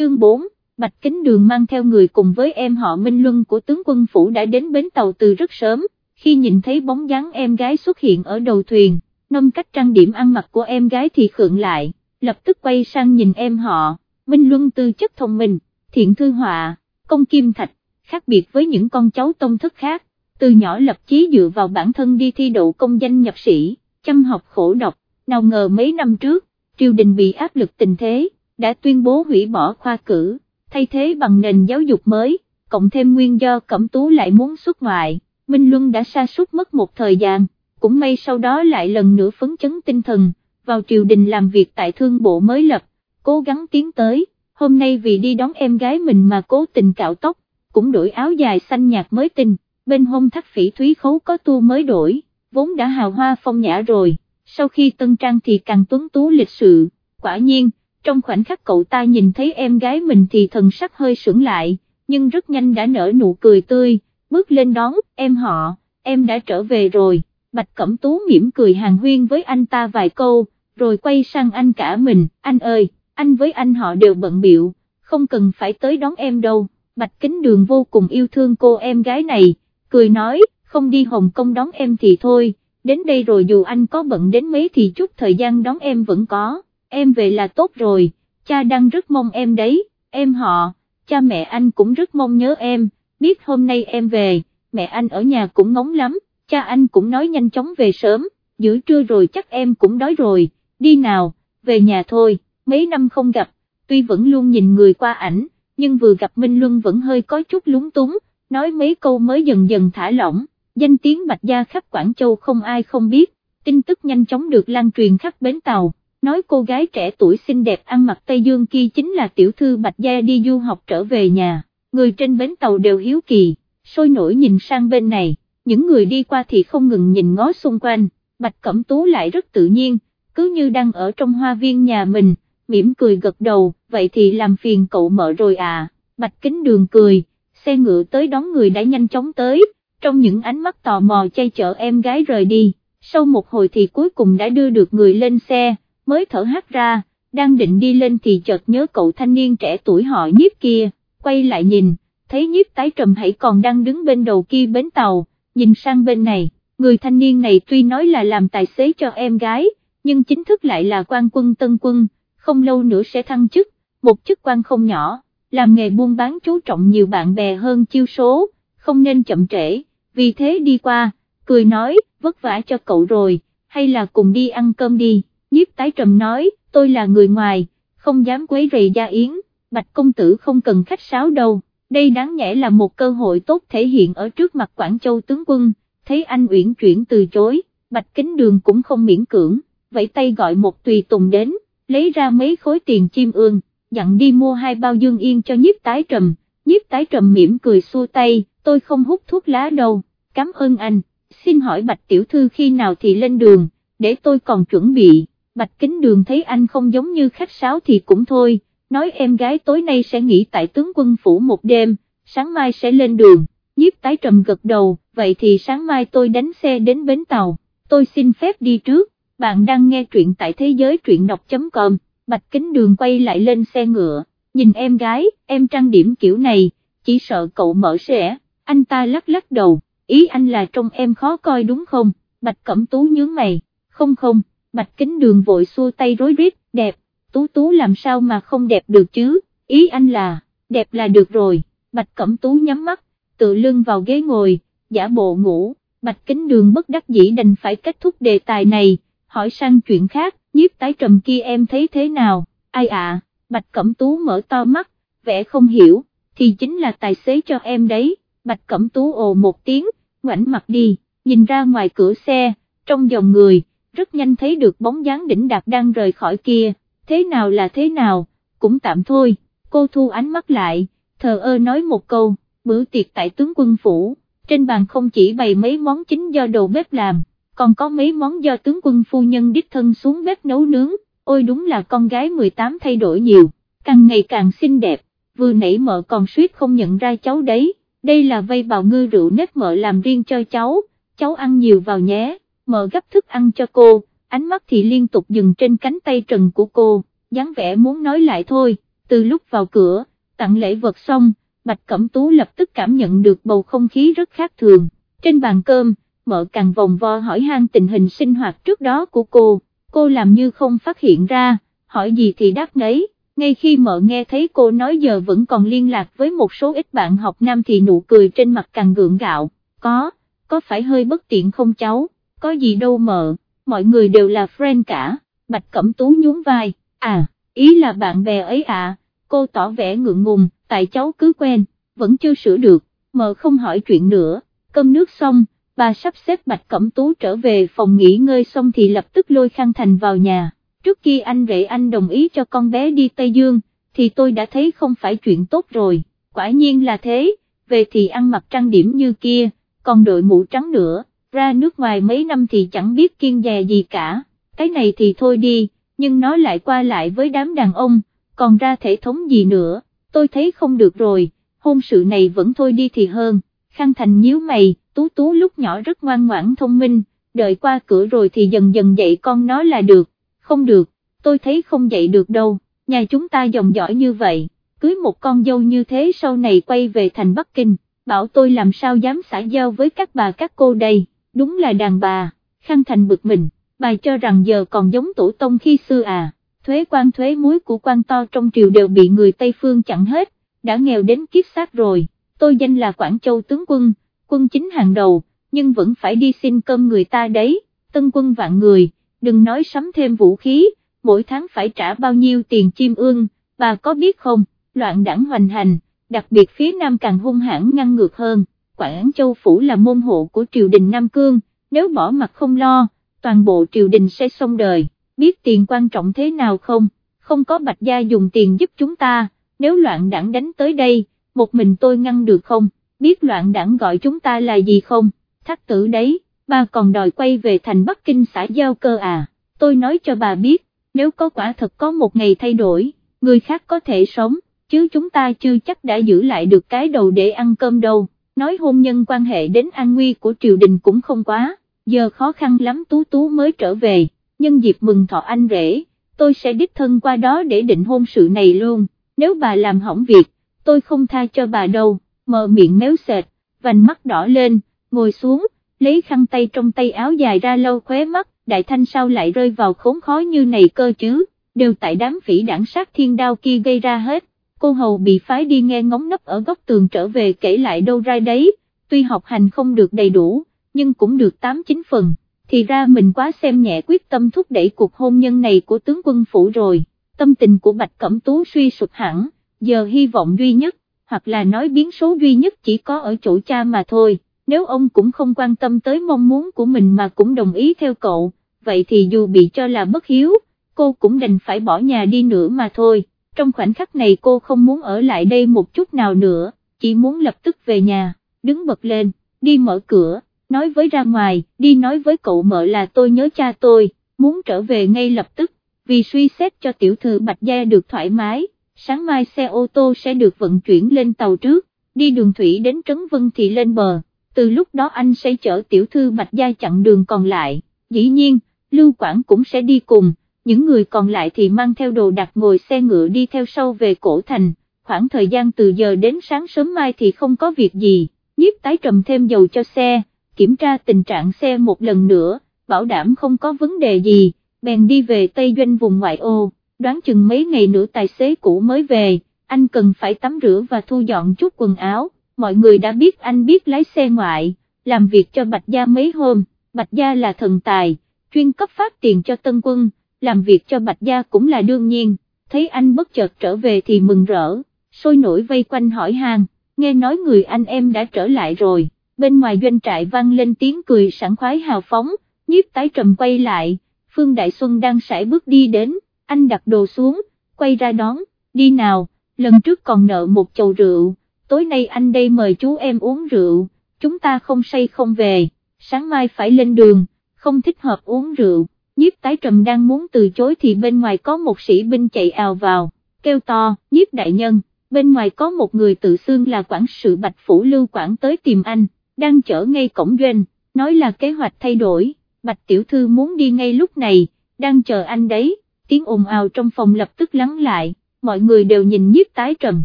chương 4, Bạch Kính Đường mang theo người cùng với em họ Minh Luân của tướng quân phủ đã đến bến tàu từ rất sớm, khi nhìn thấy bóng dáng em gái xuất hiện ở đầu thuyền, nông cách trang điểm ăn mặc của em gái thì khượng lại, lập tức quay sang nhìn em họ, Minh Luân tư chất thông minh, thiện thư họa, công kim thạch, khác biệt với những con cháu tông thất khác, từ nhỏ lập chí dựa vào bản thân đi thi đậu công danh nhập sĩ, chăm học khổ đọc, nào ngờ mấy năm trước, triều đình bị áp lực tình thế, đã tuyên bố hủy bỏ khoa cử, thay thế bằng nền giáo dục mới, cộng thêm nguyên do Cẩm Tú lại muốn xuất ngoại, Minh Luân đã sa sút mất một thời gian, cũng may sau đó lại lần nữa phấn chấn tinh thần, vào triều đình làm việc tại thương bộ mới lập, cố gắng tiến tới, hôm nay vì đi đón em gái mình mà cố tình cạo tóc, cũng đổi áo dài xanh nhạt mới tinh, bên hông thắt phỉ thúy khấu có tu mới đổi, vốn đã hào hoa phong nhã rồi, sau khi tân trang thì càng tuấn tú lịch sự, quả nhiên, trong khoảnh khắc cậu ta nhìn thấy em gái mình thì thần sắc hơi sững lại, nhưng rất nhanh đã nở nụ cười tươi, bước lên đón, em họ, em đã trở về rồi, Bạch Cẩm Tú mỉm cười hàng huyên với anh ta vài câu, rồi quay sang anh cả mình, anh ơi, anh với anh họ đều bận biệu, không cần phải tới đón em đâu, Bạch Kính Đường vô cùng yêu thương cô em gái này, cười nói, không đi Hồng Kông đón em thì thôi, đến đây rồi dù anh có bận đến mấy thì chút thời gian đón em vẫn có, em về là tốt rồi, cha đang rất mong em đấy, em họ, cha mẹ anh cũng rất mong nhớ em, biết hôm nay em về, mẹ anh ở nhà cũng ngóng lắm, cha anh cũng nói nhanh chóng về sớm, giữa trưa rồi chắc em cũng đói rồi, đi nào, về nhà thôi, mấy năm không gặp, tuy vẫn luôn nhìn người qua ảnh, nhưng vừa gặp Minh Luân vẫn hơi có chút lúng túng, nói mấy câu mới dần dần thả lỏng, danh tiếng Bạch Gia khắp Quảng Châu không ai không biết, tin tức nhanh chóng được lan truyền khắp bến tàu, nói cô gái trẻ tuổi xinh đẹp ăn mặc Tây Dương kia chính là tiểu thư Bạch Gia đi du học trở về nhà, người trên bến tàu đều hiếu kỳ, sôi nổi nhìn sang bên này, những người đi qua thì không ngừng nhìn ngó xung quanh, Bạch Cẩm Tú lại rất tự nhiên, cứ như đang ở trong hoa viên nhà mình, mỉm cười gật đầu, vậy thì làm phiền cậu mợ rồi à, Bạch Kính Đường cười, xe ngựa tới đón người đã nhanh chóng tới, trong những ánh mắt tò mò chay chở em gái rời đi, sau một hồi thì cuối cùng đã đưa được người lên xe, mới thở hát ra, đang định đi lên thì chợt nhớ cậu thanh niên trẻ tuổi họ nhiếp kia, quay lại nhìn, thấy nhiếp tái trầm hãy còn đang đứng bên đầu kia bến tàu, nhìn sang bên này, người thanh niên này tuy nói là làm tài xế cho em gái, nhưng chính thức lại là quan quân tân quân, không lâu nữa sẽ thăng chức, một chức quan không nhỏ, làm nghề buôn bán chú trọng nhiều bạn bè hơn chiêu số, không nên chậm trễ, vì thế đi qua, cười nói, vất vả cho cậu rồi, hay là cùng đi ăn cơm đi, nhiếp tái trầm nói, tôi là người ngoài, không dám quấy rầy gia yến, bạch công tử không cần khách sáo đâu, đây đáng nhẽ là một cơ hội tốt thể hiện ở trước mặt Quảng Châu tướng quân, thấy anh uyển chuyển từ chối, bạch kính đường cũng không miễn cưỡng, vẫy tay gọi một tùy tùng đến, lấy ra mấy khối tiền chim ương, dặn đi mua hai bao dương yên cho nhiếp tái trầm, nhiếp tái trầm mỉm cười xua tay, tôi không hút thuốc lá đâu, cảm ơn anh, xin hỏi bạch tiểu thư khi nào thì lên đường, để tôi còn chuẩn bị, bạch kính đường thấy anh không giống như khách sáo thì cũng thôi, nói em gái tối nay sẽ nghỉ tại tướng quân phủ một đêm, sáng mai sẽ lên đường, nhiếp tái trầm gật đầu, vậy thì sáng mai tôi đánh xe đến bến tàu, tôi xin phép đi trước, bạn đang nghe truyện tại thế giới truyện đọc.com, bạch kính đường quay lại lên xe ngựa, nhìn em gái, em trang điểm kiểu này, chỉ sợ cậu mở sẽ, anh ta lắc lắc đầu, ý anh là trông em khó coi đúng không, bạch cẩm tú nhướng mày, không không, bạch kính đường vội xua tay rối rít, đẹp, tú tú làm sao mà không đẹp được chứ, ý anh là, đẹp là được rồi, bạch cẩm tú nhắm mắt, tự lưng vào ghế ngồi, giả bộ ngủ, bạch kính đường bất đắc dĩ đành phải kết thúc đề tài này, hỏi sang chuyện khác, nhiếp tái trầm kia em thấy thế nào, ai ạ, bạch cẩm tú mở to mắt, vẻ không hiểu, thì chính là tài xế cho em đấy, bạch cẩm tú ồ một tiếng, ngoảnh mặt đi, nhìn ra ngoài cửa xe, trong dòng người, rất nhanh thấy được bóng dáng đỉnh đạt đang rời khỏi kia, thế nào là thế nào, cũng tạm thôi, cô thu ánh mắt lại, thờ ơ nói một câu, bữa tiệc tại tướng quân phủ, trên bàn không chỉ bày mấy món chính do đầu bếp làm, còn có mấy món do tướng quân phu nhân đích thân xuống bếp nấu nướng, ôi đúng là con gái 18 thay đổi nhiều, càng ngày càng xinh đẹp, vừa nãy mợ còn suýt không nhận ra cháu đấy, đây là vây bào ngư rượu nếp mợ làm riêng cho cháu, cháu ăn nhiều vào nhé, mờ gấp thức ăn cho cô, ánh mắt thì liên tục dừng trên cánh tay trần của cô, dáng vẻ muốn nói lại thôi, từ lúc vào cửa, tặng lễ vật xong, Bạch Cẩm Tú lập tức cảm nhận được bầu không khí rất khác thường, trên bàn cơm, mợ càng vòng vo hỏi han tình hình sinh hoạt trước đó của cô, cô làm như không phát hiện ra, hỏi gì thì đáp nấy, ngay khi mợ nghe thấy cô nói giờ vẫn còn liên lạc với một số ít bạn học nam thì nụ cười trên mặt càng gượng gạo, có, có phải hơi bất tiện không cháu, có gì đâu mợ, mọi người đều là friend cả, Bạch Cẩm Tú nhún vai, à, ý là bạn bè ấy à, cô tỏ vẻ ngượng ngùng, tại cháu cứ quen, vẫn chưa sửa được, mợ không hỏi chuyện nữa, cơm nước xong, bà sắp xếp Bạch Cẩm Tú trở về phòng nghỉ ngơi xong thì lập tức lôi Khang Thành vào nhà, trước khi anh rể anh đồng ý cho con bé đi Tây Dương, thì tôi đã thấy không phải chuyện tốt rồi, quả nhiên là thế, về thì ăn mặc trang điểm như kia, còn đội mũ trắng nữa, ra nước ngoài mấy năm thì chẳng biết kiên dè gì cả, cái này thì thôi đi, nhưng nó lại qua lại với đám đàn ông, còn ra thể thống gì nữa, tôi thấy không được rồi, hôn sự này vẫn thôi đi thì hơn, Khang Thành nhíu mày, Tú Tú lúc nhỏ rất ngoan ngoãn thông minh, đợi qua cửa rồi thì dần dần dạy con nó là được, không được, tôi thấy không dạy được đâu, nhà chúng ta dòng dõi như vậy, cưới một con dâu như thế sau này quay về thành Bắc Kinh, bảo tôi làm sao dám xã giao với các bà các cô đây, đúng là đàn bà, Khang Thành bực mình, bà cho rằng giờ còn giống tổ tông khi xưa à, thuế quan thuế muối của quan to trong triều đều bị người Tây Phương chặn hết, đã nghèo đến kiếp xác rồi, tôi danh là Quảng Châu tướng quân, quân chính hàng đầu, nhưng vẫn phải đi xin cơm người ta đấy, tân quân vạn người, đừng nói sắm thêm vũ khí, mỗi tháng phải trả bao nhiêu tiền chim ương, bà có biết không, loạn đảng hoành hành, đặc biệt phía Nam càng hung hãn ngăn ngược hơn, Quảng Châu Phủ là môn hộ của triều đình Nam Cương, nếu bỏ mặt không lo, toàn bộ triều đình sẽ xong đời, biết tiền quan trọng thế nào không, không có bạch gia dùng tiền giúp chúng ta, nếu loạn đảng đánh tới đây, một mình tôi ngăn được không? biết loạn đảng gọi chúng ta là gì không, Thác tử đấy, bà còn đòi quay về thành Bắc Kinh xã giao cơ à, tôi nói cho bà biết, nếu có quả thật có một ngày thay đổi, người khác có thể sống, chứ chúng ta chưa chắc đã giữ lại được cái đầu để ăn cơm đâu, nói hôn nhân quan hệ đến an nguy của triều đình cũng không quá, giờ khó khăn lắm tú tú mới trở về, nhân dịp mừng thọ anh rể, tôi sẽ đích thân qua đó để định hôn sự này luôn, nếu bà làm hỏng việc, tôi không tha cho bà đâu. Mờ miệng méo sệt, vành mắt đỏ lên, ngồi xuống, lấy khăn tay trong tay áo dài ra lâu khóe mắt, đại thanh sao lại rơi vào khốn khó như này cơ chứ, đều tại đám phỉ đảng sát thiên đao kia gây ra hết, cô hầu bị phái đi nghe ngóng nấp ở góc tường trở về kể lại đâu ra đấy, tuy học hành không được đầy đủ, nhưng cũng được 8-9 phần, thì ra mình quá xem nhẹ quyết tâm thúc đẩy cuộc hôn nhân này của tướng quân phủ rồi, tâm tình của Bạch Cẩm Tú suy sụp hẳn, giờ hy vọng duy nhất hoặc là nói biến số duy nhất chỉ có ở chỗ cha mà thôi, nếu ông cũng không quan tâm tới mong muốn của mình mà cũng đồng ý theo cậu, vậy thì dù bị cho là bất hiếu, cô cũng đành phải bỏ nhà đi nữa mà thôi, trong khoảnh khắc này cô không muốn ở lại đây một chút nào nữa, chỉ muốn lập tức về nhà, đứng bật lên, đi mở cửa, nói với ra ngoài, đi nói với cậu mợ là tôi nhớ cha tôi, muốn trở về ngay lập tức, vì suy xét cho tiểu thư Bạch Gia được thoải mái sáng mai xe ô tô sẽ được vận chuyển lên tàu trước, đi đường thủy đến Trấn Vân thì lên bờ, từ lúc đó anh sẽ chở tiểu thư Bạch Gia chặn đường còn lại, dĩ nhiên, Lưu Quảng cũng sẽ đi cùng, những người còn lại thì mang theo đồ đặt ngồi xe ngựa đi theo sau về cổ thành, khoảng thời gian từ giờ đến sáng sớm mai thì không có việc gì, nhiếp tái trầm thêm dầu cho xe, kiểm tra tình trạng xe một lần nữa, bảo đảm không có vấn đề gì, bèn đi về Tây Doanh vùng ngoại ô đoán chừng mấy ngày nữa tài xế cũ mới về, anh cần phải tắm rửa và thu dọn chút quần áo, mọi người đã biết anh biết lái xe ngoại, làm việc cho Bạch Gia mấy hôm, Bạch Gia là thần tài, chuyên cấp phát tiền cho tân quân, làm việc cho Bạch Gia cũng là đương nhiên, thấy anh bất chợt trở về thì mừng rỡ, sôi nổi vây quanh hỏi hàng, nghe nói người anh em đã trở lại rồi, bên ngoài doanh trại vang lên tiếng cười sảng khoái hào phóng, nhiếp tái trầm quay lại, Phương Đại Xuân đang sải bước đi đến, anh đặt đồ xuống, quay ra đón, đi nào, lần trước còn nợ một chầu rượu, tối nay anh đây mời chú em uống rượu, chúng ta không say không về, sáng mai phải lên đường, không thích hợp uống rượu, nhiếp tái trầm đang muốn từ chối thì bên ngoài có một sĩ binh chạy ào vào, kêu to, nhiếp đại nhân, bên ngoài có một người tự xưng là quản sự bạch phủ lưu quản tới tìm anh, đang chở ngay cổng doanh, nói là kế hoạch thay đổi, bạch tiểu thư muốn đi ngay lúc này, đang chờ anh đấy. Tiếng ồn ào trong phòng lập tức lắng lại, mọi người đều nhìn nhiếp tái trầm,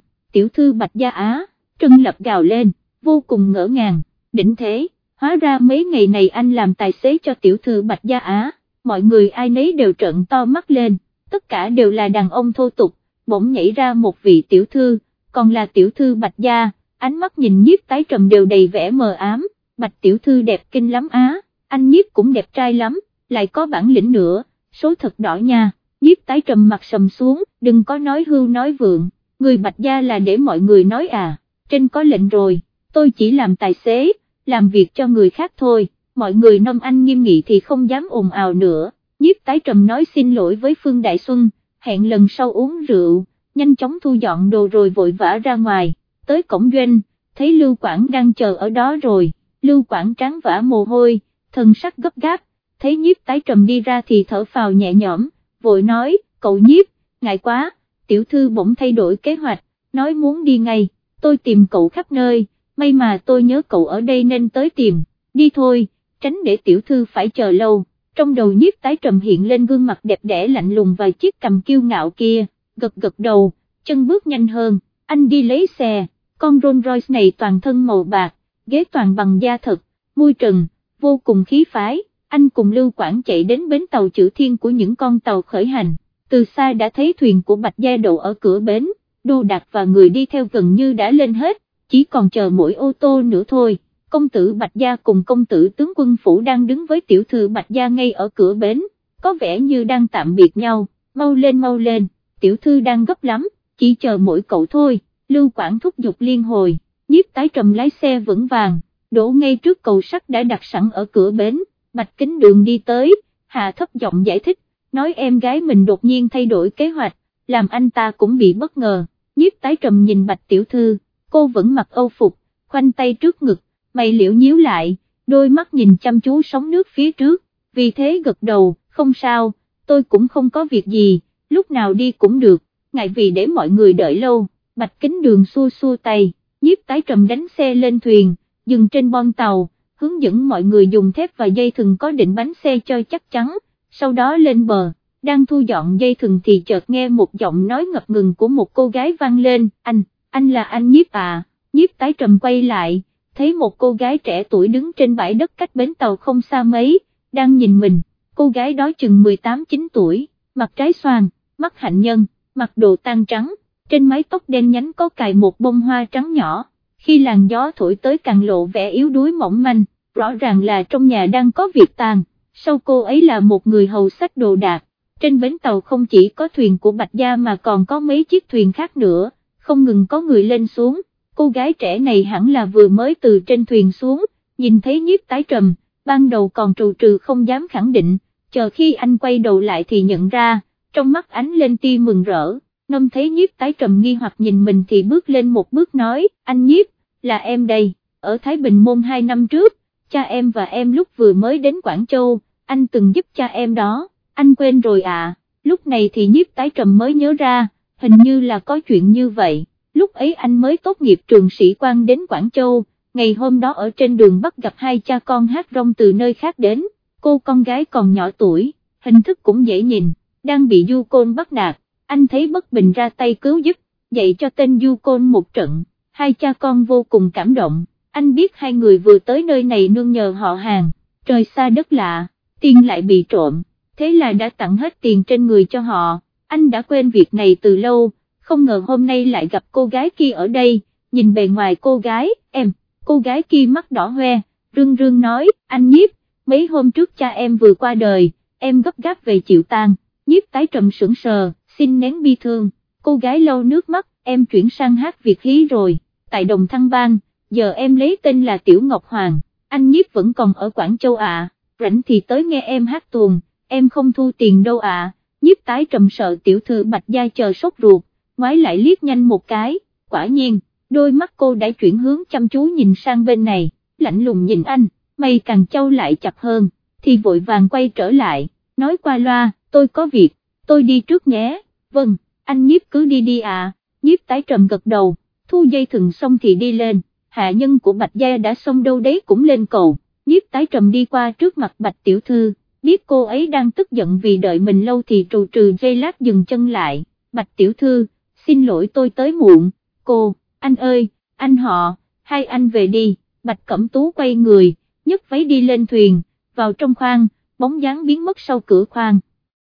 tiểu thư bạch gia á, Trân Lập gào lên, vô cùng ngỡ ngàng, đỉnh thế, hóa ra mấy ngày này anh làm tài xế cho tiểu thư bạch gia á, mọi người ai nấy đều trợn to mắt lên, tất cả đều là đàn ông thô tục, bỗng nhảy ra một vị tiểu thư, còn là tiểu thư bạch gia, ánh mắt nhìn nhiếp tái trầm đều đầy vẻ mờ ám, bạch tiểu thư đẹp kinh lắm á, anh nhiếp cũng đẹp trai lắm, lại có bản lĩnh nữa, số thật đỏ nha, nhiếp tái trầm mặt sầm xuống, đừng có nói hưu nói vượng, người bạch gia là để mọi người nói à, trên có lệnh rồi, tôi chỉ làm tài xế, làm việc cho người khác thôi, mọi người nông anh nghiêm nghị thì không dám ồn ào nữa, nhiếp tái trầm nói xin lỗi với Phương Đại Xuân, hẹn lần sau uống rượu, nhanh chóng thu dọn đồ rồi vội vã ra ngoài, tới cổng doanh, thấy Lưu Quảng đang chờ ở đó rồi, Lưu Quảng trắng vã mồ hôi, thần sắc gấp gáp, thấy nhiếp tái trầm đi ra thì thở phào nhẹ nhõm, vội nói, cậu nhiếp, ngại quá, tiểu thư bỗng thay đổi kế hoạch, nói muốn đi ngay, tôi tìm cậu khắp nơi, may mà tôi nhớ cậu ở đây nên tới tìm, đi thôi, tránh để tiểu thư phải chờ lâu, trong đầu nhiếp tái trầm hiện lên gương mặt đẹp đẽ lạnh lùng và chiếc cầm kiêu ngạo kia, gật gật đầu, chân bước nhanh hơn, anh đi lấy xe, con Rolls Royce này toàn thân màu bạc, ghế toàn bằng da thật, môi trần, vô cùng khí phái, anh cùng Lưu Quảng chạy đến bến tàu chữ thiên của những con tàu khởi hành, từ xa đã thấy thuyền của Bạch Gia đậu ở cửa bến, đô đạc và người đi theo gần như đã lên hết, chỉ còn chờ mỗi ô tô nữa thôi. Công tử Bạch Gia cùng công tử tướng quân phủ đang đứng với tiểu thư Bạch Gia ngay ở cửa bến, có vẻ như đang tạm biệt nhau, mau lên mau lên, tiểu thư đang gấp lắm, chỉ chờ mỗi cậu thôi, Lưu quản thúc giục liên hồi, nhiếp tái trầm lái xe vững vàng, đổ ngay trước cầu sắt đã đặt sẵn ở cửa bến, Bạch Kính Đường đi tới, hạ thấp giọng giải thích, nói em gái mình đột nhiên thay đổi kế hoạch, làm anh ta cũng bị bất ngờ, nhiếp tái trầm nhìn Bạch Tiểu Thư, cô vẫn mặc âu phục, khoanh tay trước ngực, mày liễu nhíu lại, đôi mắt nhìn chăm chú sóng nước phía trước, vì thế gật đầu, không sao, tôi cũng không có việc gì, lúc nào đi cũng được, ngại vì để mọi người đợi lâu, Bạch Kính Đường xua xua tay, nhiếp tái trầm đánh xe lên thuyền, dừng trên bon tàu, hướng dẫn mọi người dùng thép và dây thừng có định bánh xe cho chắc chắn, sau đó lên bờ, đang thu dọn dây thừng thì chợt nghe một giọng nói ngập ngừng của một cô gái vang lên, anh, anh là anh nhiếp à, nhiếp tái trầm quay lại, thấy một cô gái trẻ tuổi đứng trên bãi đất cách bến tàu không xa mấy, đang nhìn mình, cô gái đó chừng 18-9 tuổi, mặt trái xoan, mắt hạnh nhân, mặc đồ tan trắng, trên mái tóc đen nhánh có cài một bông hoa trắng nhỏ. Khi làn gió thổi tới càng lộ vẻ yếu đuối mỏng manh, rõ ràng là trong nhà đang có việc tàn, sau cô ấy là một người hầu sách đồ đạc, trên bến tàu không chỉ có thuyền của Bạch Gia mà còn có mấy chiếc thuyền khác nữa, không ngừng có người lên xuống, cô gái trẻ này hẳn là vừa mới từ trên thuyền xuống, nhìn thấy nhiếp tái trầm, ban đầu còn trù trừ không dám khẳng định, chờ khi anh quay đầu lại thì nhận ra, trong mắt ánh lên tia mừng rỡ, nông thấy nhiếp tái trầm nghi hoặc nhìn mình thì bước lên một bước nói, anh nhiếp, là em đây, ở Thái Bình Môn 2 năm trước, cha em và em lúc vừa mới đến Quảng Châu, anh từng giúp cha em đó, anh quên rồi à, lúc này thì nhiếp tái trầm mới nhớ ra, hình như là có chuyện như vậy, lúc ấy anh mới tốt nghiệp trường sĩ quan đến Quảng Châu, ngày hôm đó ở trên đường bắt gặp hai cha con hát rong từ nơi khác đến, cô con gái còn nhỏ tuổi, hình thức cũng dễ nhìn, đang bị du côn bắt nạt, anh thấy bất bình ra tay cứu giúp, dạy cho tên du côn một trận hai cha con vô cùng cảm động, anh biết hai người vừa tới nơi này nương nhờ họ hàng, trời xa đất lạ, tiền lại bị trộm, thế là đã tặng hết tiền trên người cho họ, anh đã quên việc này từ lâu, không ngờ hôm nay lại gặp cô gái kia ở đây, nhìn bề ngoài cô gái, em, cô gái kia mắt đỏ hoe, rưng rưng nói, anh nhiếp, mấy hôm trước cha em vừa qua đời, em gấp gáp về chịu tang, nhiếp tái trầm sững sờ, xin nén bi thương, cô gái lâu nước mắt, em chuyển sang hát việc hí rồi tại Đồng Thăng Bang, giờ em lấy tên là Tiểu Ngọc Hoàng, anh nhiếp vẫn còn ở Quảng Châu à, rảnh thì tới nghe em hát tuồng, em không thu tiền đâu à, nhiếp tái trầm sợ tiểu thư bạch gia chờ sốt ruột, ngoái lại liếc nhanh một cái, quả nhiên, đôi mắt cô đã chuyển hướng chăm chú nhìn sang bên này, lạnh lùng nhìn anh, mây càng trâu lại chặt hơn, thì vội vàng quay trở lại, nói qua loa, tôi có việc, tôi đi trước nhé, vâng, anh nhiếp cứ đi đi à, nhiếp tái trầm gật đầu thu dây thừng xong thì đi lên, hạ nhân của Bạch Gia đã xong đâu đấy cũng lên cầu, nhiếp tái trầm đi qua trước mặt Bạch Tiểu Thư, biết cô ấy đang tức giận vì đợi mình lâu thì trù trừ dây lát dừng chân lại, Bạch Tiểu Thư, xin lỗi tôi tới muộn, cô, anh ơi, anh họ, hai anh về đi, Bạch Cẩm Tú quay người, nhấc váy đi lên thuyền, vào trong khoang, bóng dáng biến mất sau cửa khoang.